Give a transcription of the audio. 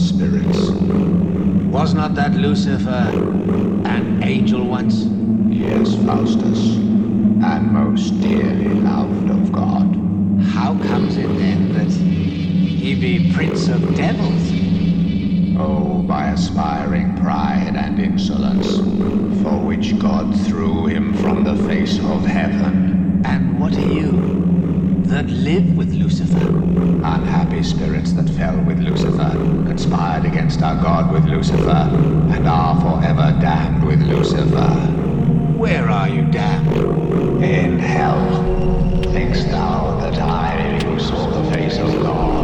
spirits. Was not that Lucifer an angel once? Yes, Faustus, and most dearly loved of God. How comes it then that he be prince of devils? Oh, by aspiring pride and insolence, for which God threw him from the face of heaven. And what are you that live with Lucifer? Unhappy spirits that fell with Lucifer, conspired against our God with Lucifer, and are forever damned with Lucifer. Where are you damned? In hell, thinkst thou that I, who saw the face of God,